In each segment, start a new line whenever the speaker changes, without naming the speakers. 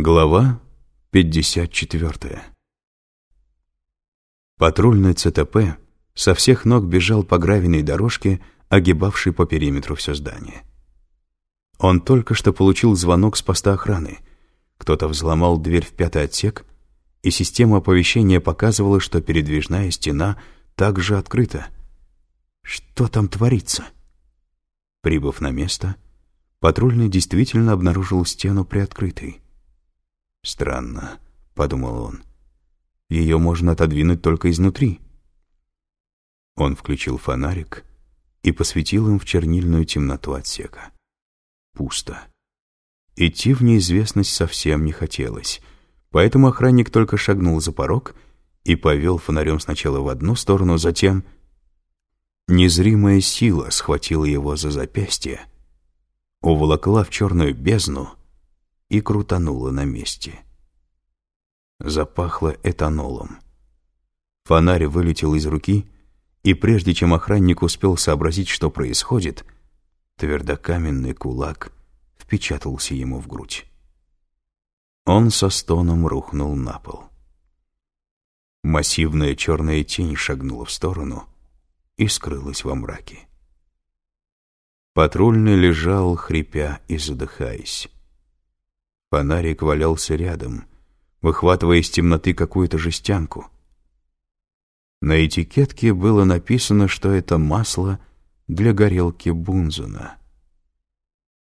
Глава 54 Патрульный ЦТП со всех ног бежал по гравийной дорожке, огибавшей по периметру все здание. Он только что получил звонок с поста охраны. Кто-то взломал дверь в пятый отсек, и система оповещения показывала, что передвижная стена также открыта. Что там творится? Прибыв на место, патрульный действительно обнаружил стену приоткрытой. «Странно», — подумал он. «Ее можно отодвинуть только изнутри». Он включил фонарик и посветил им в чернильную темноту отсека. Пусто. Идти в неизвестность совсем не хотелось, поэтому охранник только шагнул за порог и повел фонарем сначала в одну сторону, затем... Незримая сила схватила его за запястье, уволокла в черную бездну и крутанула на месте. Запахло этанолом. Фонарь вылетел из руки, и прежде чем охранник успел сообразить, что происходит, твердокаменный кулак впечатался ему в грудь. Он со стоном рухнул на пол. Массивная черная тень шагнула в сторону и скрылась во мраке. Патрульный лежал, хрипя и задыхаясь. Фонарик валялся рядом, выхватывая из темноты какую-то жестянку. На этикетке было написано, что это масло для горелки Бунзена.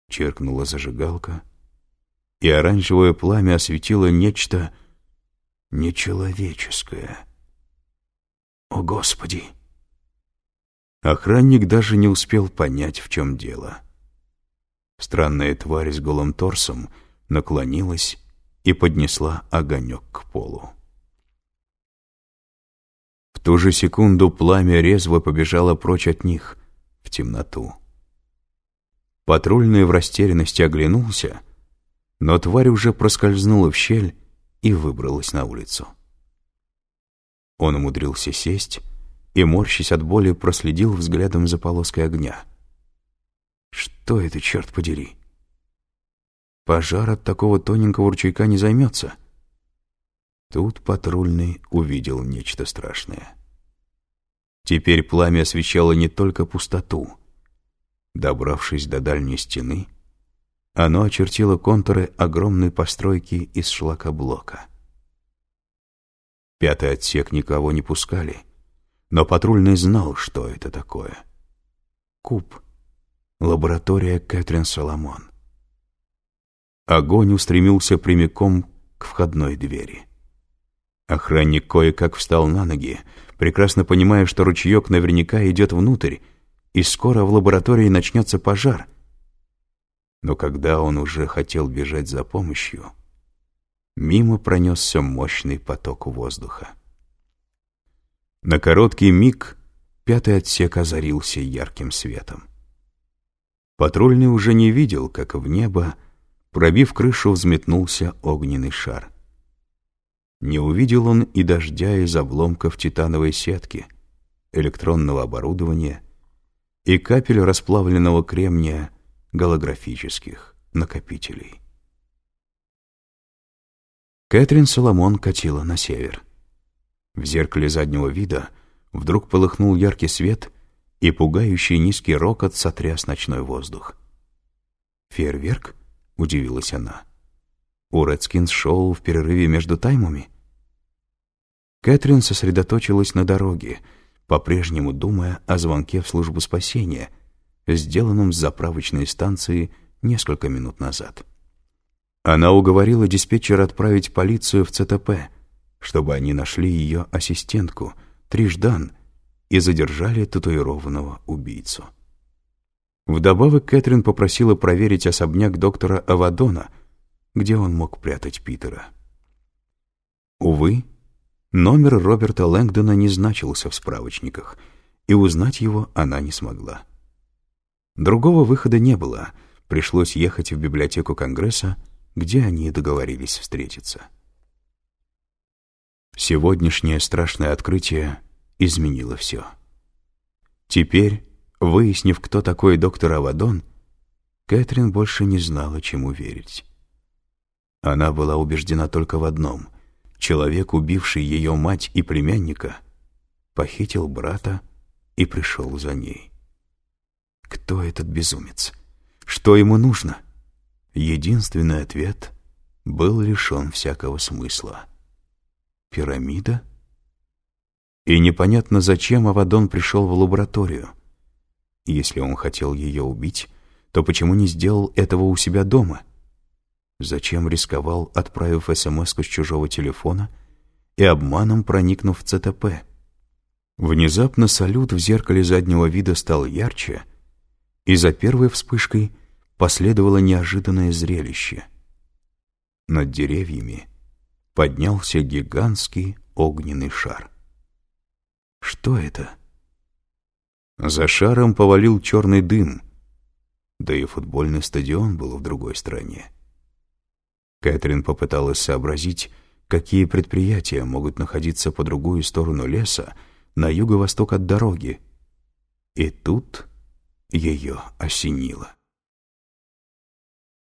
Черкнула зажигалка, и оранжевое пламя осветило нечто нечеловеческое. «О, Господи!» Охранник даже не успел понять, в чем дело. Странная тварь с голым торсом — наклонилась и поднесла огонек к полу. В ту же секунду пламя резво побежало прочь от них, в темноту. Патрульный в растерянности оглянулся, но тварь уже проскользнула в щель и выбралась на улицу. Он умудрился сесть и, морщась от боли, проследил взглядом за полоской огня. Что это, черт подери? Пожар от такого тоненького ручейка не займется. Тут патрульный увидел нечто страшное. Теперь пламя освещало не только пустоту. Добравшись до дальней стены, оно очертило контуры огромной постройки из шлакоблока. Пятый отсек никого не пускали, но патрульный знал, что это такое. Куб. Лаборатория Кэтрин Соломон. Огонь устремился прямиком к входной двери. Охранник кое-как встал на ноги, прекрасно понимая, что ручеек наверняка идет внутрь, и скоро в лаборатории начнется пожар. Но когда он уже хотел бежать за помощью, мимо пронесся мощный поток воздуха. На короткий миг пятый отсек озарился ярким светом. Патрульный уже не видел, как в небо Пробив крышу, взметнулся огненный шар. Не увидел он и дождя из обломков титановой сетки, электронного оборудования и капель расплавленного кремния голографических накопителей. Кэтрин Соломон катила на север. В зеркале заднего вида вдруг полыхнул яркий свет, и пугающий низкий рокот сотряс ночной воздух. Фейерверк? — удивилась она. «У шоу в перерыве между таймами?» Кэтрин сосредоточилась на дороге, по-прежнему думая о звонке в службу спасения, сделанном с заправочной станции несколько минут назад. Она уговорила диспетчера отправить полицию в ЦТП, чтобы они нашли ее ассистентку, Триждан, и задержали татуированного убийцу. Вдобавок Кэтрин попросила проверить особняк доктора Авадона, где он мог прятать Питера. Увы, номер Роберта Лэнгдона не значился в справочниках, и узнать его она не смогла. Другого выхода не было, пришлось ехать в библиотеку Конгресса, где они договорились встретиться. Сегодняшнее страшное открытие изменило все. Теперь Выяснив, кто такой доктор Авадон, Кэтрин больше не знала, чему верить. Она была убеждена только в одном — человек, убивший ее мать и племянника, похитил брата и пришел за ней. Кто этот безумец? Что ему нужно? Единственный ответ был лишен всякого смысла. Пирамида? И непонятно, зачем Авадон пришел в лабораторию. Если он хотел ее убить, то почему не сделал этого у себя дома? Зачем рисковал, отправив смс с чужого телефона и обманом проникнув в ЦТП? Внезапно салют в зеркале заднего вида стал ярче, и за первой вспышкой последовало неожиданное зрелище. Над деревьями поднялся гигантский огненный шар. Что это? За шаром повалил черный дым, да и футбольный стадион был в другой стране. Кэтрин попыталась сообразить, какие предприятия могут находиться по другую сторону леса, на юго-восток от дороги. И тут ее осенило.